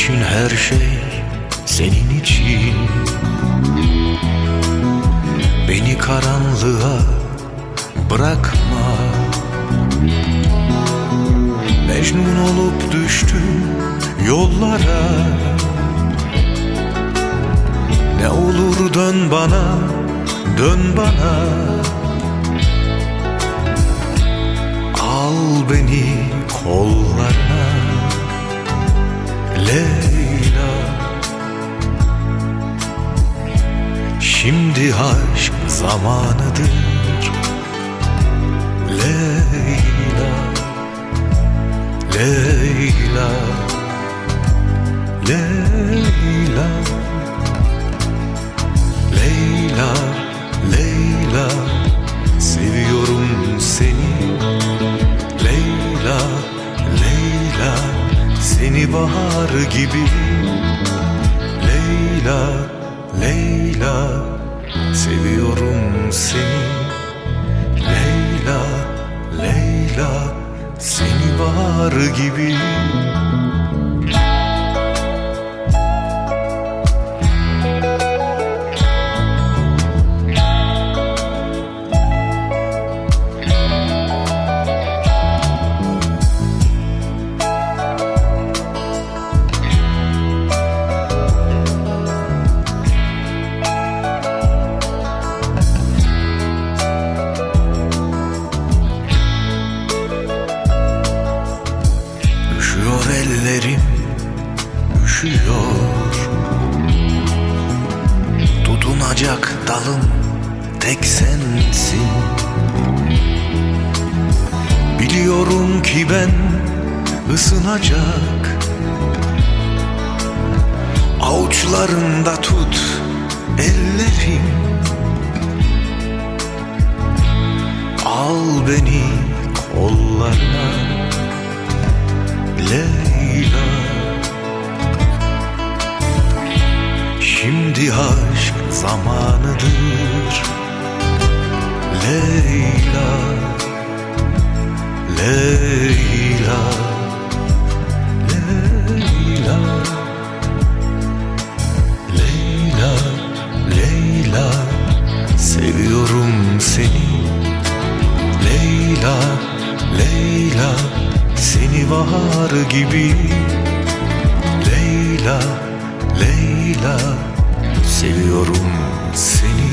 için her şey senin için. Beni karanlığa bırakma. Mecnun olup düştüm yollara. Ne olur dön bana, dön bana. Al beni kollarına Leyla. Şimdi aşk zamanıdır. Leyla. Leyla. Leyla. Leyla bahar gibi. Leyla Leyla Seviyorum seni üşüyor Tutunacak dalım tek sensin. Biliyorum ki ben ısınacak. Avuçlarında tut ellerim Al beni kollarına Leyla Şimdi aşk zamanıdır. Leyla Leyla Leyla Leyla Leyla. Seviyorum seni. Leyla Leyla Seni bahar gibi. Leyla Leyla Seviyorum seni